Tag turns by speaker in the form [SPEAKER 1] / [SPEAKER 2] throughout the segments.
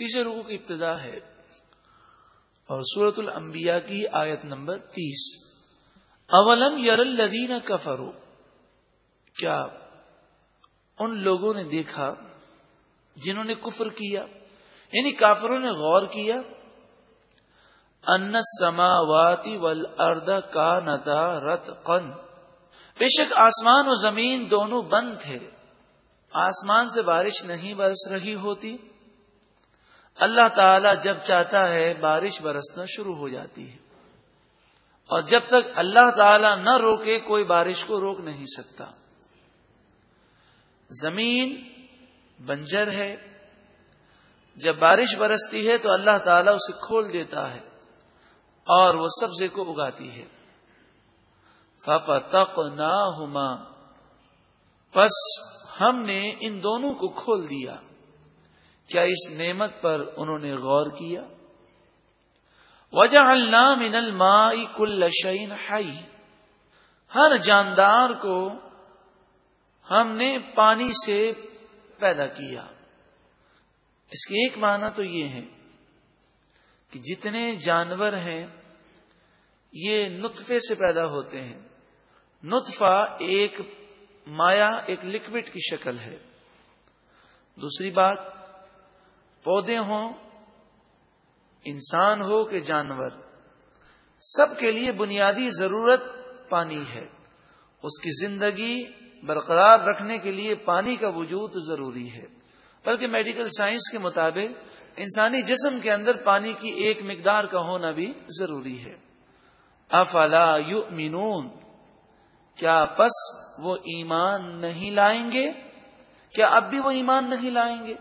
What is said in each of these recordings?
[SPEAKER 1] تیسرے رکو کی ابتدا ہے۔ اور سورت الانبیاء کی آیت نمبر تیس۔ اولم یر الدین کفرو کیا ان لوگوں نے دیکھا جنہوں نے کفر کیا؟ یعنی کافروں نے غور کیا، ان سماواتی ول کا نتا رت قن بے شک آسمان و زمین دونوں بند تھے۔ آسمان سے بارش نہیں برس رہی ہوتی۔ اللہ تعالی جب چاہتا ہے بارش برسنا شروع ہو جاتی ہے۔ اور جب تک اللہ تعالی نہ روکے، کوئی بارش کو روک نہیں سکتا۔ زمین بنجر ہے۔ جب بارش برستی ہے تو اللہ تعالیٰ اسے کھول دیتا ہے اور وہ سبزے کو اگاتی ہے۔ فاف تق نہ بس ہم نے ان دونوں کو کھول دیا۔ کیا اس نعمت پر انہوں نے غور کیا؟ وجہ اللہ من الماء کل شعین ہائی ہر جاندار کو ہم نے پانی سے پیدا کیا۔ اس کے ایک معنی تو یہ ہے کہ جتنے جانور ہیں، یہ نطفے سے پیدا ہوتے ہیں۔ نطفہ ایک مایا ایک لکوڈ کی شکل ہے۔ دوسری بات پودے ہوں، انسان ہو کہ جانور، سب کے لیے بنیادی ضرورت پانی ہے۔ اس کی زندگی برقرار رکھنے کے لیے پانی کا وجود ضروری ہے۔ بلکہ میڈیکل سائنس کے مطابق، انسانی جسم کے اندر پانی کی ایک مقدار کا ہونا بھی ضروری ہے۔ افلا یؤمنون؟ کیا پس وہ ایمان نہیں لائیں گے؟ کیا اب بھی وہ ایمان نہیں لائیں گے؟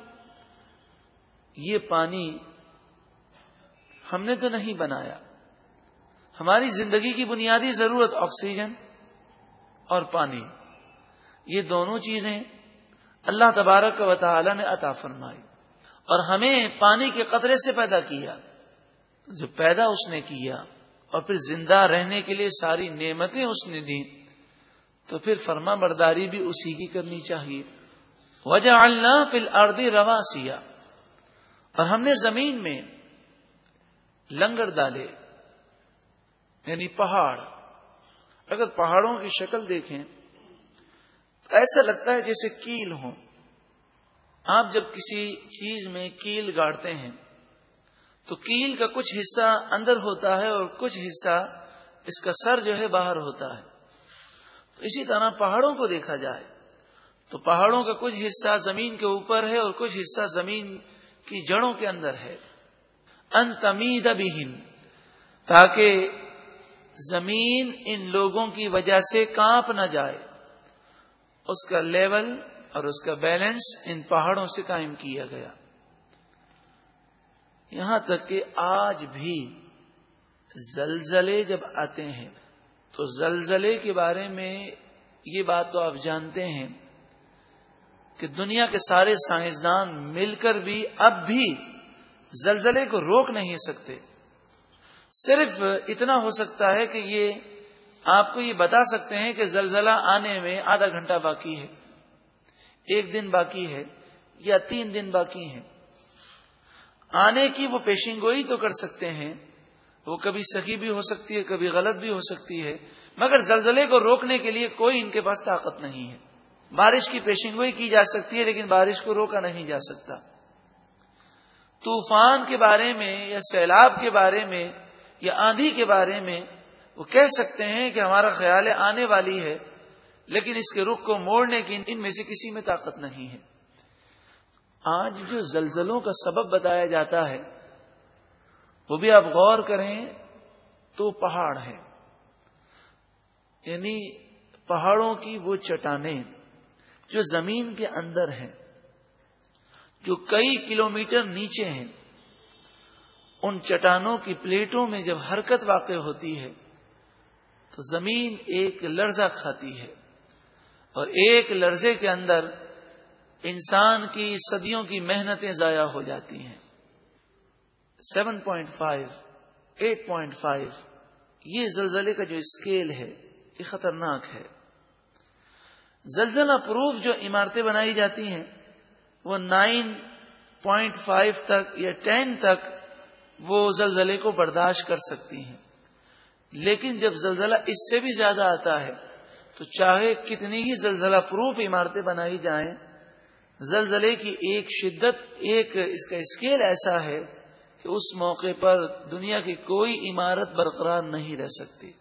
[SPEAKER 1] یہ پانی ہم نے تو نہیں بنایا۔ ہماری زندگی کی بنیادی ضرورت آکسیجن اور پانی۔ یہ دونوں چیزیں اللہ تبارک و تعالی نے عطا فرمائی اور ہمیں پانی کے قطرے سے پیدا کیا۔ جو پیدا اس نے کیا اور پھر زندہ رہنے کے لیے ساری نعمتیں اس نے دی تو پھر فرما برداری بھی اسی کی کرنی چاہیے۔ وجہ اللہ فل اردی رواسیا اور ہم نے زمین میں لنگر ڈالے یعنی پہاڑ۔ اگر پہاڑوں کی شکل دیکھیں تو ایسا لگتا ہے جیسے کیل ہو آپ جب کسی چیز میں کیل گاڑتے ہیں، تو کیل کا کچھ حصہ اندر ہوتا ہے اور کچھ حصہ اس کا سر جو ہے باہر ہوتا ہے۔ تو اسی طرح پہاڑوں کو دیکھا جائے، تو پہاڑوں کا کچھ حصہ زمین کے اوپر ہے اور کچھ حصہ زمین کی جڑوں کے اندر ہے۔ ان تمید تاکہ زمین ان لوگوں کی وجہ سے کانپ نہ جائے۔ اس کا لیول اور اس کا بیلنس ان پہاڑوں سے قائم کیا گیا۔ یہاں تک کہ آج بھی زلزلے جب آتے ہیں، تو زلزلے کے بارے میں یہ بات تو آپ جانتے ہیں۔ کہ دنیا کے سارے سائنسدان مل کر بھی اب بھی زلزلے کو روک نہیں سکتے۔ صرف اتنا ہو سکتا ہے کہ یہ آپ کو یہ بتا سکتے ہیں کہ زلزلہ آنے میں آدھا گھنٹہ باقی ہے، ایک دن باقی ہے یا تین دن باقی ہیں۔ آنے کی وہ پیشن گوئی تو کر سکتے ہیں، وہ کبھی صحیح بھی ہو سکتی ہے، کبھی غلط بھی ہو سکتی ہے، مگر زلزلے کو روکنے کے لیے کوئی ان کے پاس طاقت نہیں ہے۔ بارش کی پیشن گوئی کی جا سکتی ہے لیکن بارش کو روکا نہیں جا سکتا۔ طوفان کے بارے میں یا سیلاب کے بارے میں یا آندھی کے بارے میں وہ کہہ سکتے ہیں کہ ہمارا خیال آنے والی ہے، لیکن اس کے رخ کو موڑنے کی ان میں سے کسی میں طاقت نہیں ہے۔ آج جو زلزلوں کا سبب بتایا جاتا ہے، وہ بھی آپ غور کریں تو پہاڑ ہے یعنی پہاڑوں کی وہ چٹانیں۔ جو زمین کے اندر ہیں، جو کئی کلومیٹر نیچے ہیں، ان چٹانوں کی پلیٹوں میں جب حرکت واقع ہوتی ہے، تو زمین ایک لرزہ کھاتی ہے اور ایک لرزے کے اندر انسان کی صدیوں کی محنتیں ضائع ہو جاتی ہیں۔ Seven point five, eight point five, یہ زلزلے کا جو اسکیل ہے، یہ خطرناک ہے۔ زلزلہ پروف جو عمارتیں بنائی جاتی ہیں، وہ نائن پوائنٹ فائیو تک یا ٹین تک وہ زلزلے کو برداشت کر سکتی ہیں۔ لیکن جب زلزلہ اس سے بھی زیادہ آتا ہے، تو چاہے کتنی ہی زلزلہ پروف عمارتیں بنائی جائیں، زلزلے کی ایک شدت، ایک اس کا اسکیل ایسا ہے کہ اس موقع پر دنیا کی کوئی عمارت برقرار نہیں رہ سکتی۔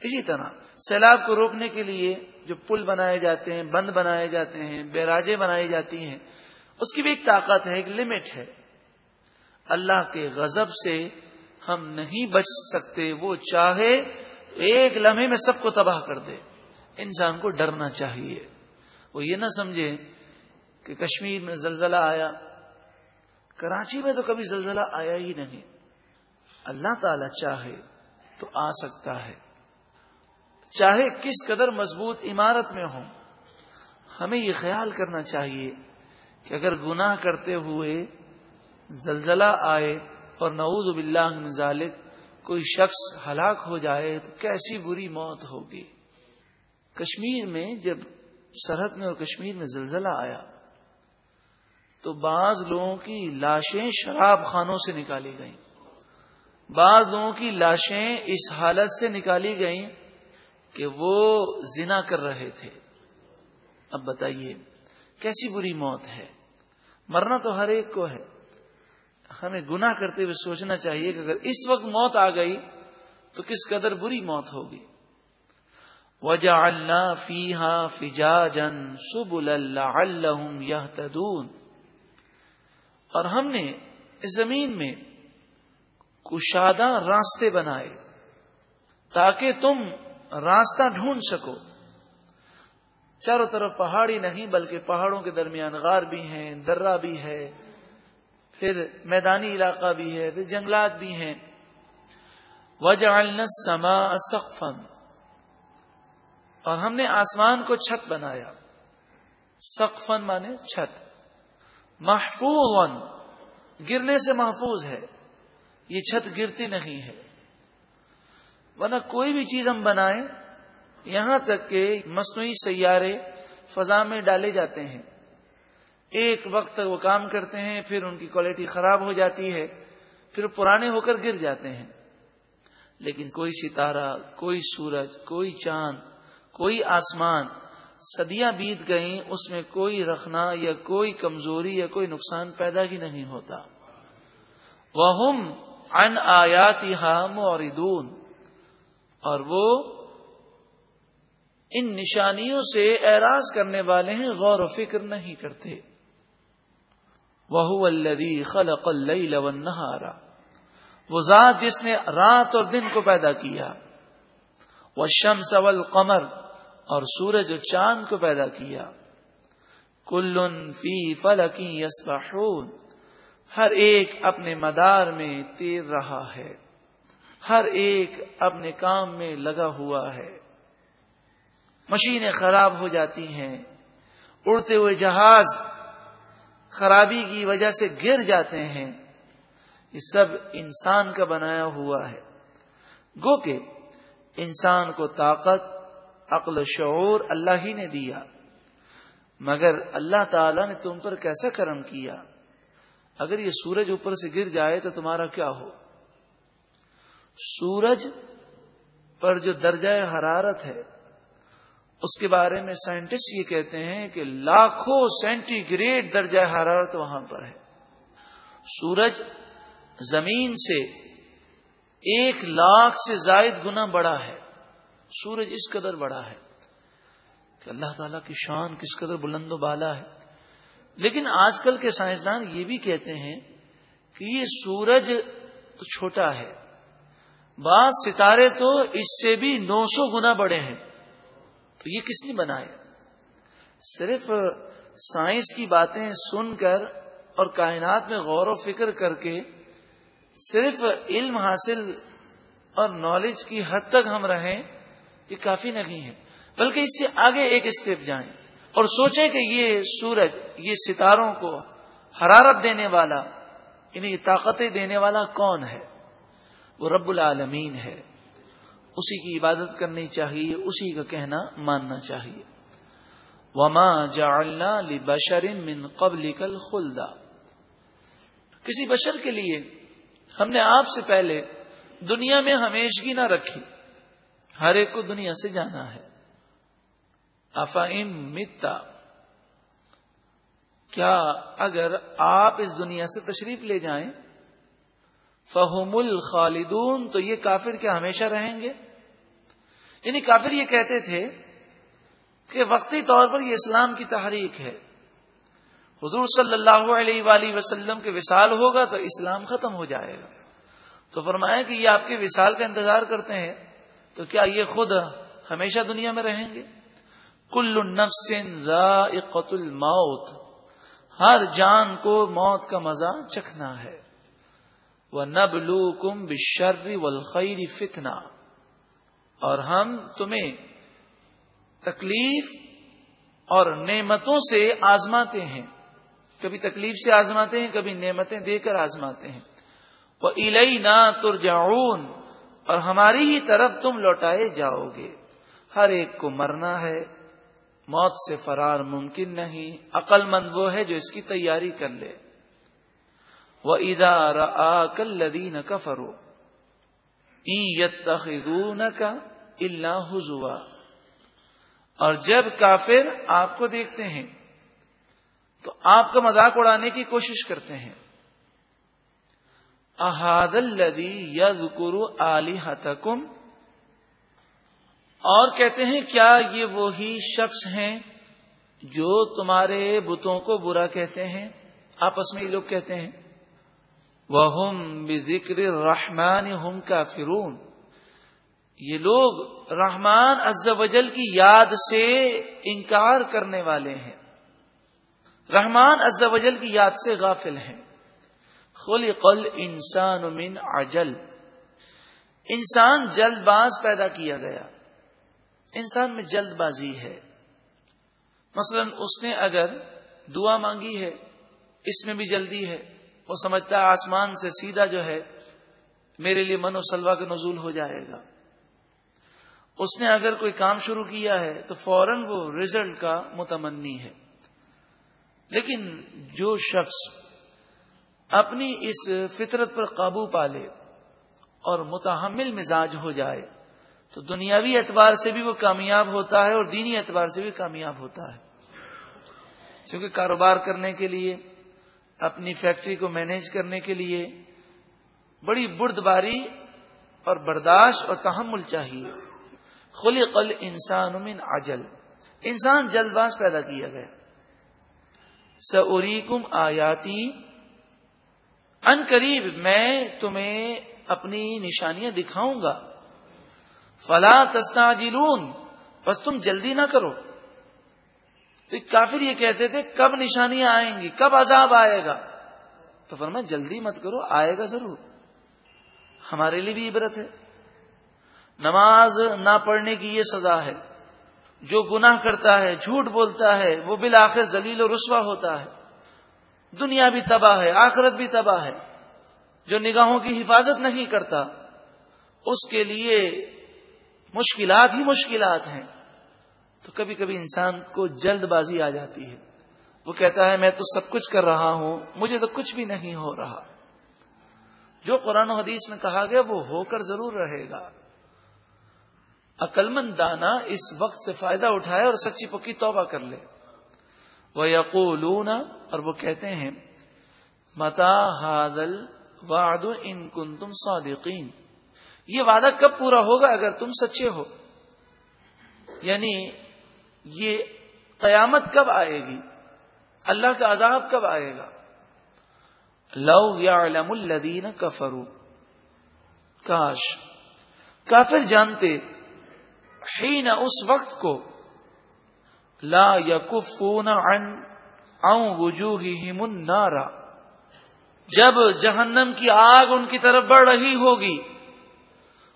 [SPEAKER 1] اسی طرح سیلاب کو روکنے کے لیے جو پل بنائے جاتے ہیں، بند بنائے جاتے ہیں، بیراجیں بنائی جاتی ہیں، اس کی بھی ایک طاقت ہے، ایک لمٹ ہے۔ اللہ کے غضب سے ہم نہیں بچ سکتے، وہ چاہے ایک لمحے میں سب کو تباہ کر دے۔ انسان کو ڈرنا چاہیے۔ وہ یہ نہ سمجھے کہ کشمیر میں زلزلہ آیا۔ کراچی میں تو کبھی زلزلہ آیا ہی نہیں۔ اللہ تعالی چاہے تو آ سکتا ہے۔ چاہے کس قدر مضبوط عمارت میں ہوں، ہمیں یہ خیال کرنا چاہیے کہ اگر گناہ کرتے ہوئے زلزلہ آئے اور نعوذ باللہ من ذالک کوئی شخص ہلاک ہو جائے تو کیسی بری موت ہوگی؟ کشمیر میں جب سرحد میں اور کشمیر میں زلزلہ آیا تو بعض لوگوں کی لاشیں شراب خانوں سے نکالی گئیں۔ بعض لوگوں کی لاشیں اس حالت سے نکالی گئیں کہ وہ زنا کر رہے تھے۔ اب بتائیے، کیسی بری موت ہے؟ مرنا تو ہر ایک کو ہے۔ ہمیں گنا کرتے ہوئے سوچنا چاہیے کہ اگر اس وقت موت آ گئی تو کس قدر بری موت ہوگی۔ وجہ اللہ فی ہاں فجا جن سب اللہ اللہ اور ہم نے اس زمین میں کشادہ راستے بنائے تاکہ تم راستہ ڈھونڈ سکو۔ چاروں طرف پہاڑی نہیں، بلکہ پہاڑوں کے درمیان غار بھی ہیں، درہ بھی ہے، پھر میدانی علاقہ بھی ہے، پھر جنگلات بھی ہیں۔ وجہ سما سقفن اور ہم نے آسمان کو چھت بنایا۔ سقفن مانے چھت۔ محفوظ گرنے سے محفوظ ہے۔ یہ چھت گرتی نہیں ہے۔ ورنہ کوئی بھی چیز ہم بنائیں، یہاں تک کہ مصنوعی سیارے فضا میں ڈالے جاتے ہیں۔ ایک وقت تک وہ کام کرتے ہیں، پھر ان کی کوالٹی خراب ہو جاتی ہے، پھر پرانے ہو کر گر جاتے ہیں۔ لیکن کوئی ستارہ، کوئی سورج، کوئی چاند، کوئی آسمان صدیاں بیت گئیں، اس میں کوئی رکھنا یا کوئی کمزوری یا کوئی نقصان پیدا ہی نہیں ہوتا۔ وہ ان آیات اور اور وہ ان نشانیوں سے اعراض کرنے والے ہیں، غور و فکر نہیں کرتے۔ وہ الدی خلق النہارا وہ ذات جس نے رات اور دن کو پیدا کیا۔ وہ شمس قمر اور سورج و چاند کو پیدا کیا۔ کل فی فلکی یسبحون ہر ایک اپنے مدار میں تیر رہا ہے۔ ہر ایک اپنے کام میں لگا ہوا ہے۔ مشینیں خراب ہو جاتی ہیں۔ اڑتے ہوئے جہاز خرابی کی وجہ سے گر جاتے ہیں۔ یہ سب انسان کا بنایا ہوا ہے۔ گو کہ انسان کو طاقت، عقل، شعور اللہ ہی نے دیا۔ مگر اللہ تعالی نے تم پر کیسا کرم کیا؟ اگر یہ سورج اوپر سے گر جائے تو تمہارا کیا ہو؟ سورج پر جو درجہ حرارت ہے، اس کے بارے میں سائنٹسٹ یہ کہتے ہیں کہ لاکھوں سینٹی گریڈ درجہ حرارت وہاں پر ہے۔ سورج زمین سے ایک لاکھ سے زائد گنا بڑا ہے۔ سورج اس قدر بڑا ہے کہ اللہ تعالی کی شان کس قدر بلند و بالا ہے۔ لیکن آج کل کے سائنسدان یہ بھی کہتے ہیں کہ یہ سورج تو چھوٹا ہے بعض ستارے تو اس سے بھی نو سو گنا بڑے ہیں۔ تو یہ کس نے بنائے؟ صرف سائنس کی باتیں سن کر اور کائنات میں غور و فکر کر کے صرف علم حاصل اور نالج کی حد تک ہم رہیں، یہ کافی نہیں ہے۔ بلکہ اس سے آگے ایک اسٹیپ جائیں اور سوچیں کہ یہ سورج، یہ ستاروں کو حرارت دینے والا یعنی انہیں طاقتیں دینے والا کون ہے؟ وہ رب العالمین ہے۔ اسی کی عبادت کرنی چاہیے، اسی کا کہنا ماننا چاہیے۔ وما جعلنا لبشر من قبل کل خلدا کسی بشر کے لیے ہم نے آپ سے پہلے دنیا میں ہمیشگی نہ رکھی، ہر ایک کو دنیا سے جانا ہے۔ افایم متا۔ کیا اگر آپ اس دنیا سے تشریف لے جائیں فہم الخالدون، تو یہ کافر کیا ہمیشہ رہیں گے؟ یعنی کافر یہ کہتے تھے کہ وقتی طور پر یہ اسلام کی تحریک ہے۔ حضور صلی اللہ علیہ وآلہ وسلم کے وصال ہوگا تو اسلام ختم ہو جائے گا۔ تو فرمایا کہ یہ آپ کے وصال کا انتظار کرتے ہیں، تو کیا یہ خود ہمیشہ دنیا میں رہیں گے؟ کل نفس ذائقت الموت، ہر جان کو موت کا مزہ چکھنا ہے۔ وہ نبلو کم بشر والخیر فتنا اور ہم تمہیں تکلیف اور نعمتوں سے آزماتے ہیں۔ کبھی تکلیف سے آزماتے ہیں، کبھی نعمتیں دے کر آزماتے ہیں۔ وہ الئی نہ ترجعون۔ اور ہماری ہی طرف تم لوٹائے جاؤ گے ہر ایک کو مرنا ہے، موت سے فرار ممکن نہیں۔ عقل مند وہ ہے جو اس کی تیاری کر لے۔ وہ ادار آ کل لدین کا فرو کا اللہ حضوا اور جب کافر آپ کو دیکھتے ہیں، تو آپ کا مذاق اڑانے کی کوشش کرتے ہیں۔ احاد الدی ید کرو علی اور کہتے ہیں، کیا یہ وہی شخص ہیں جو تمہارے بتوں کو برا کہتے ہیں؟ آپس میں یہ لوگ کہتے ہیں۔ وہ ذکر رحمان ہم کا فرون یہ لوگ رحمان عز وجل کی یاد سے انکار کرنے والے ہیں۔ رحمان عز وجل کی یاد سے غافل ہیں۔ خلی قل انسان من عجل۔ انسان جلد باز پیدا کیا گیا۔ انسان میں جلد بازی ہے۔ مثلا اس نے اگر دعا مانگی ہے، اس میں بھی جلدی ہے۔ وہ سمجھتا ہے آسمان سے سیدھا جو ہے، میرے لیے من و سلوا کا نزول ہو جائے گا۔ اس نے اگر کوئی کام شروع کیا ہے تو فوراً وہ رزلٹ کا متمنی ہے۔ لیکن جو شخص اپنی اس فطرت پر قابو پالے اور متحمل مزاج ہو جائے، تو دنیاوی اعتبار سے بھی وہ کامیاب ہوتا ہے اور دینی اعتبار سے بھی کامیاب ہوتا ہے۔ کیونکہ کاروبار کرنے کے لیے اپنی فیکٹری کو مینیج کرنے کے لیے بڑی برد باری اور برداشت اور تحمل چاہیے۔ خلی قل انسان من عجل۔ انسان جلد باز پیدا کیا گیا۔ سوریکم آیاتی۔ ان قریب میں تمہیں اپنی نشانیاں دکھاؤں گا۔ فلا تستا بس تم جلدی نہ کرو۔ تو کافر یہ کہتے تھے، کب نشانیاں آئیں گی؟ کب عذاب آئے گا؟ تو فرما جلدی مت کرو، آئے گا ضرور۔ ہمارے لیے بھی عبرت ہے۔ نماز نہ پڑھنے کی یہ سزا ہے۔ جو گناہ کرتا ہے، جھوٹ بولتا ہے، وہ بالآخر ذلیل و رسوا ہوتا ہے۔ دنیا بھی تباہ ہے، آخرت بھی تباہ ہے۔ جو نگاہوں کی حفاظت نہیں کرتا، اس کے لیے مشکلات ہی مشکلات ہیں۔ تو کبھی کبھی انسان کو جلد بازی آ جاتی ہے۔ وہ کہتا ہے، میں تو سب کچھ کر رہا ہوں، مجھے تو کچھ بھی نہیں ہو رہا۔ جو قرآن و حدیث میں کہا گیا، وہ ہو کر ضرور رہے گا۔ عقلمند دانا اس وقت سے فائدہ اٹھائے اور سچی پکی توبہ کر لے۔ وہ یقولون اور وہ کہتے ہیں، متا ہادل واد ان کن تم صادقین یہ وعدہ کب پورا ہوگا اگر تم سچے ہو؟ یعنی یہ قیامت کب آئے گی؟ اللہ کا عذاب کب آئے گا؟ لو یا الدین کفرو کاش۔ کافر جانتے حین اس وقت کو لا یقفون عن او وجوہہم النار۔ جب جہنم کی آگ ان کی طرف بڑھ رہی ہوگی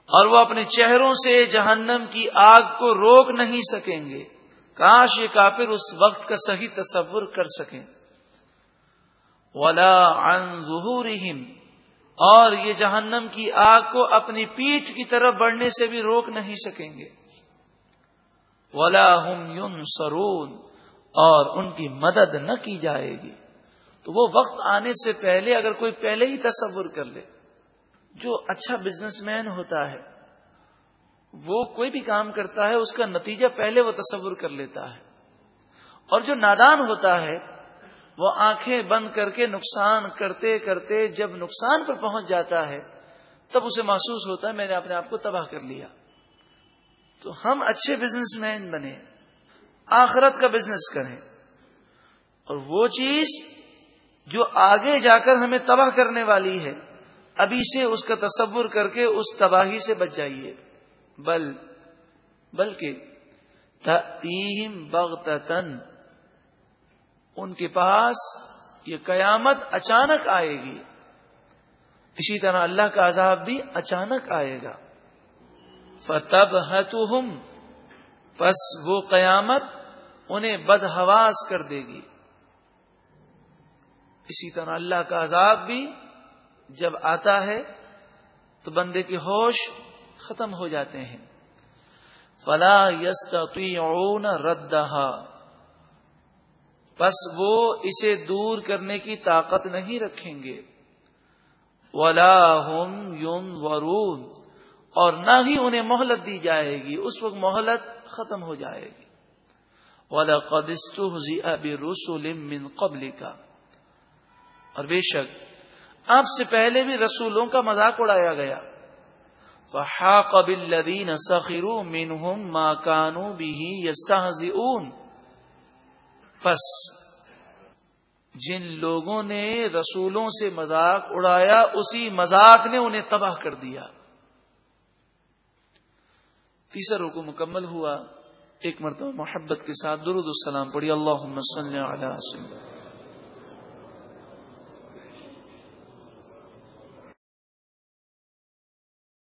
[SPEAKER 1] اور وہ اپنے چہروں سے جہنم کی آگ کو روک نہیں سکیں گے۔ کاش یہ کافر اس وقت کا صحیح تصور کر سکیں۔ ولا عن ظہورہم اور یہ جہنم کی آگ کو اپنی پیٹھ کی طرف بڑھنے سے بھی روک نہیں سکیں گے۔ ولا ہم یون سرون اور ان کی مدد نہ کی جائے گی۔ تو وہ وقت آنے سے پہلے اگر کوئی پہلے ہی تصور کر لے، جو اچھا بزنس مین ہوتا ہے وہ کوئی بھی کام کرتا ہے، اس کا نتیجہ پہلے وہ تصور کر لیتا ہے۔ اور جو نادان ہوتا ہے، وہ آنکھیں بند کر کے نقصان کرتے کرتے جب نقصان پر پہنچ جاتا ہے، تب اسے محسوس ہوتا ہے، میں نے اپنے آپ کو تباہ کر لیا۔ تو ہم اچھے بزنس مین بنے آخرت کا بزنس کریں۔ اور وہ چیز جو آگے جا کر ہمیں تباہ کرنے والی ہے، ابھی سے اس کا تصور کر کے اس تباہی سے بچ جائیے۔ بل بلکہ تیم بغتن ان کے پاس یہ قیامت اچانک آئے گی۔ اسی طرح اللہ کا عذاب بھی اچانک آئے گا۔ فتب ہم بس وہ قیامت انہیں بدہواس کر دے گی۔ اسی طرح اللہ کا عذاب بھی جب آتا ہے تو بندے کے ہوش ختم ہو جاتے ہیں۔ فلا یس ردہا بس وہ اسے دور کرنے کی طاقت نہیں رکھیں گے۔ ولا ہم یون ورون اور نہ ہی انہیں مہلت دی جائے گی۔ اس وقت مہلت ختم ہو جائے گی۔ ولا قدست ابھی رسول من قبل کا اور بے شک، آپ سے پہلے بھی رسولوں کا مذاق اڑایا گیا۔ فہا قبل لدین سخرو منہم ماں کانو بھی پس جن لوگوں نے رسولوں سے مذاق اڑایا، اسی مذاق نے انہیں تباہ کر دیا۔ تیسرا رکو مکمل ہوا۔ ایک مرتبہ محبت کے ساتھ درود السلام پڑھی۔ اللہ علیہ وسلم۔